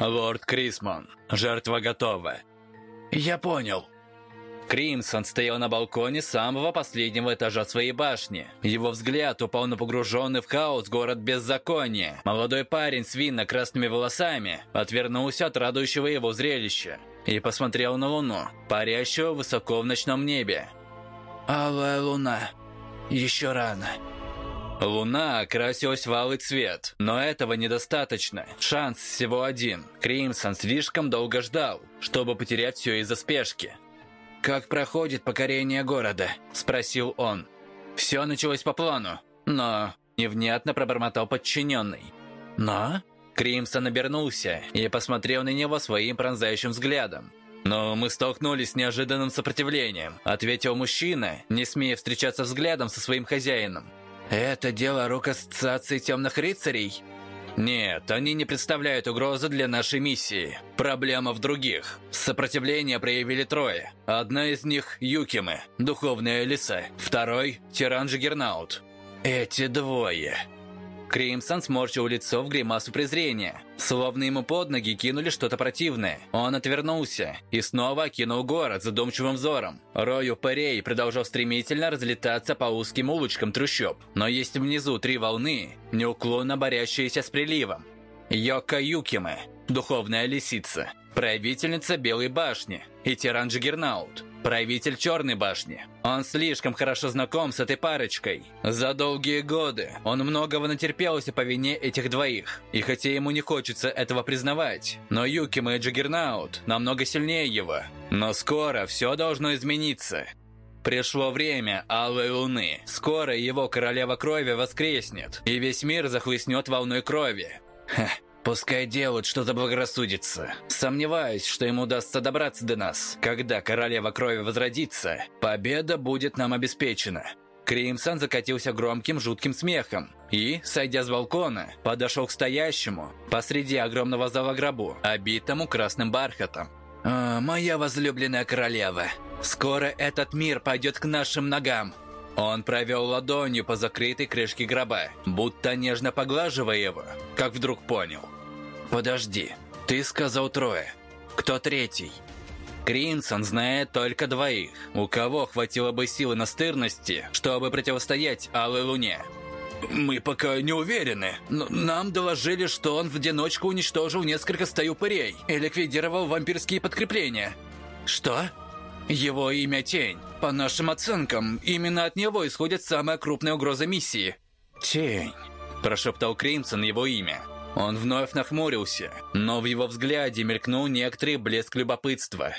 «Лорд Крисман, жертва готова». «Я понял». Кримсон стоял на балконе самого последнего этажа своей башни. Его взгляд упал на погруженный в хаос город беззакония. Молодой парень с винно-красными волосами отвернулся от радующего его зрелища и посмотрел на луну, парящую высоко в ночном небе. «Алая луна. Еще рано». Луна окрасилась в алый цвет, но этого недостаточно. Шанс всего один. Кримсон слишком долго ждал, чтобы потерять все из-за спешки. «Как проходит покорение города?» – спросил он. «Все началось по плану, но...» – невнятно пробормотал подчиненный. «Но?» Кримсон обернулся и посмотрел на него своим пронзающим взглядом. «Но мы столкнулись с неожиданным сопротивлением», – ответил мужчина, не смея встречаться взглядом со своим хозяином. «Это дело рук Ассоциации Темных Рыцарей?» Нет, они не представляют угрозы для нашей миссии. Проблема в других. Сопротивление проявили трое. Одна из них – Юкимы, духовная лиса. Второй – тиран Джиггернаут. Эти двое. Кримсон сморщил лицо в гримасу презрения. Словно ему под ноги кинули что-то противное. Он отвернулся и снова окинул город задумчивым взором. Рой упырей продолжал стремительно разлетаться по узким улочкам трущоб. Но есть внизу три волны, неуклонно борящиеся с приливом. Йока Юкиме, духовная лисица, правительница Белой башни и тиран Джиггернаут, правитель Черной башни. Он слишком хорошо знаком с этой парочкой. За долгие годы он многого натерпелся по вине этих двоих. И хотя ему не хочется этого признавать, но Юкима и Джиггернаут намного сильнее его. Но скоро все должно измениться. Пришло время Алой Луны. Скоро его королева крови воскреснет, и весь мир захлестнет волной крови. Ха, Пускай делают, что заблагорассудится. Сомневаюсь, что им удастся добраться до нас. Когда королева крови возродится, победа будет нам обеспечена. Кримсон закатился громким жутким смехом и, сойдя с балкона, подошел к стоящему посреди огромного зала гробу, обитому красным бархатом. «О, моя возлюбленная королева, скоро этот мир пойдет к нашим ногам!» Он провел ладонью по закрытой крышке гроба, будто нежно поглаживая его, как вдруг понял – «Подожди, ты сказал трое. Кто третий?» Кринсон знает только двоих, у кого хватило бы силы настырности, чтобы противостоять Алой Луне. «Мы пока не уверены, но нам доложили, что он в одиночку уничтожил несколько стаю упырей и ликвидировал вампирские подкрепления». «Что?» «Его имя Тень. По нашим оценкам, именно от него исходит самая крупная угроза миссии». «Тень», – прошептал Кримсон его имя. Он вновь нахмурился, но в его взгляде мелькнул некоторый блеск любопытства.